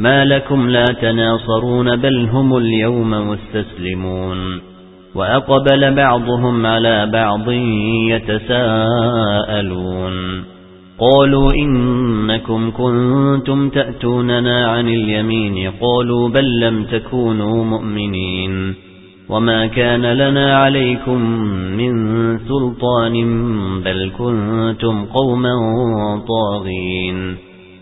ما لكم لا تناصرون بل هم اليوم مستسلمون وأقبل بعضهم على بعض يتساءلون قالوا إنكم كنتم تأتوننا عن اليمين قالوا بل لم تكونوا مؤمنين وما كان لنا عليكم من سلطان بل كنتم قوما طاغين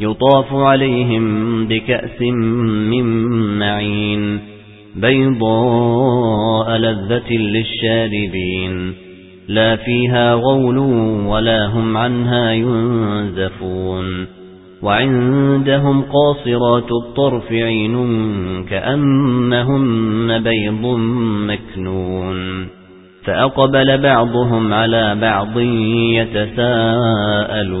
يطاف عليهم بكأس من معين بيضاء لذة للشاربين لا فيها غول ولا هم عنها ينزفون وعندهم قاصرات الطرف عين كأنهن بيض مكنون فأقبل بعضهم على بعض يتساءلون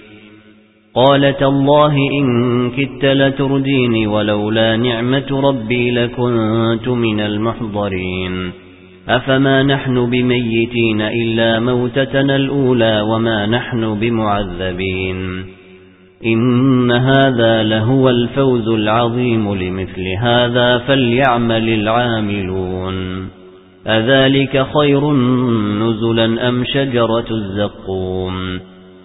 قالت الله إن كدت لترديني ولولا نعمة ربي لكنت من المحضرين. أفما نحن بميتين إلا موتتنا الأولى وما نحن بمعذبين. إن هذا لهو الفوز العظيم لمثل هذا فليعمل العاملون. أذلك خير نزلا أم شجرة الزقوم؟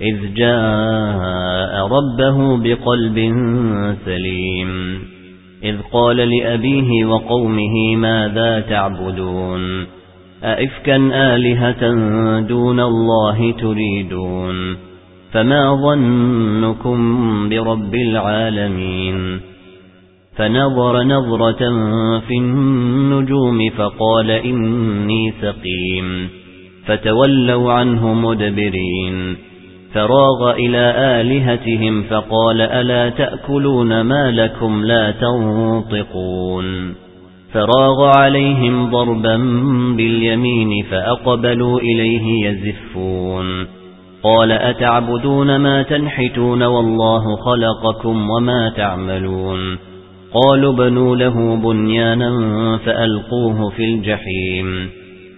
إذ جاء ربه بقلب سليم. إذ قال لأبيه وقومه ماذا تعبدون؟ أئفكا آلهة دون الله تريدون؟ فما ظنكم برب العالمين؟ فنظر نظرة في النجوم فقال إني سقيم. فتولوا عنه مدبرين. فراغ إلى آلهتهم فقال ألا تأكلون ما لكم لا تنطقون فراغ عليهم ضربا باليمين فأقبلوا إليه يزفون قال أتعبدون ما تنحتون والله خلقكم وما تعملون قالوا بنوا له بنيانا فألقوه في الجحيم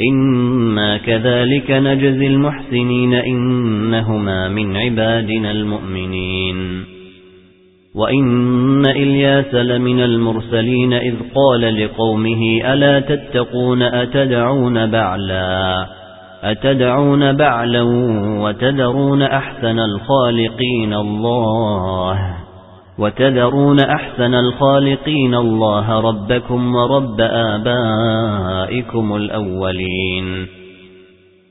إنا كذلك نجزي المحسنين إنهما من عبادنا المؤمنين وإن إلياس لمن المرسلين إذ قال لقومه ألا تتقون أتدعون بعلا أتدعون بعلا وتذرون أحسن الخالقين الله وتذرون أحسن الخالقين الله ربكم ورب آبائكم الأولين.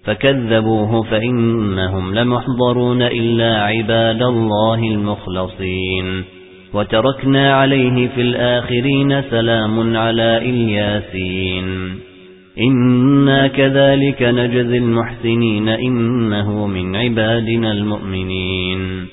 فكذبوه فإنهم لمحضرون إلا عباد الله المخلصين. وتركنا عليه في الآخرين سلام على إلياسين. إنا كذلك نجزي المحسنين إنه من عبادنا المؤمنين.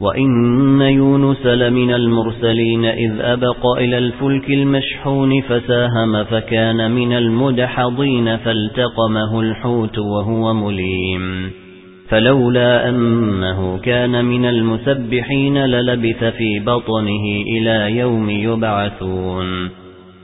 وَإِنَّ يُونُسَ لَمِنَ الْمُرْسَلِينَ إِذْ أَبَقَ إِلَى الْفُلْكِ الْمَشْحُونِ فَسَاهَمَ فَكَانَ مِنَ الْمُدْحَضِينَ فَالْتَقَمَهُ الْحُوتُ وَهُوَ مُلِيمٌ فَلَوْلَا أَنَّهُ كَانَ مِنَ الْمُسَبِّحِينَ لَلَبِثَ فِي بَطْنِهِ إِلَى يَوْمِ يُبْعَثُونَ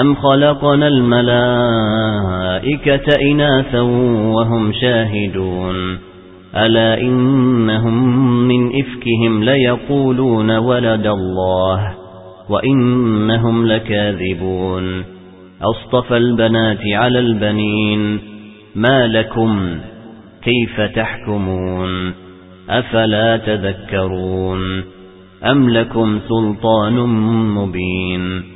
أَمْ خَلَقْنَا الْمَلَائِكَةَ إِنَاثًا وَهُمْ شَاهِدُونَ أَلَا إِنَّهُمْ مِنْ إِفْكِهِمْ لَيَقُولُونَ وَلَدَ اللَّهِ وَإِنَّهُمْ لَكَاذِبُونَ أَصْطَفَى الْبَنَاتِ عَلَى الْبَنِينَ مَا لَكُمْ كَيْفَ تَحْكُمُونَ أَفَلَا تَذَكَّرُونَ أَمْ لَكُمْ سُلْطَانٌ مُبِينٌ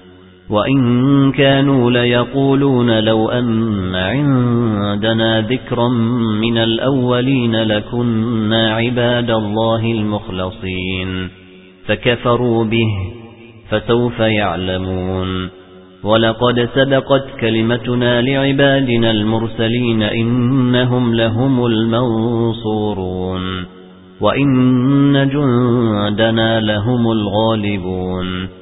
وَإِن كَانُوا لَيَقُولُونَ لَوْ أَنَّ عِندَنَا ذِكْرًا مِنَ الْأَوَّلِينَ لَكُنَّا عِبَادَ اللَّهِ الْمُخْلَصِينَ فَكَفَرُوا بِهِ فَسَوْفَ يَعْلَمُونَ وَلَقَدْ سَبَقَتْ كَلِمَتُنَا لِعِبَادِنَا الْمُرْسَلِينَ إِنَّهُمْ لَهُمُ الْمَنصُورُونَ وَإِنَّ جُندَنَا لَهُمُ الْغَالِبُونَ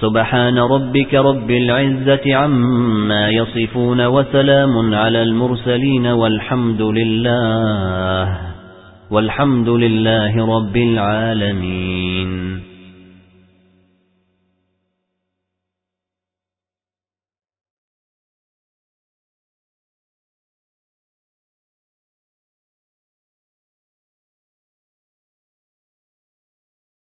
سبحان ربك رب العزة عما يصفون وسلام على المرسلين والحمد لله والحمد لله رب العالمين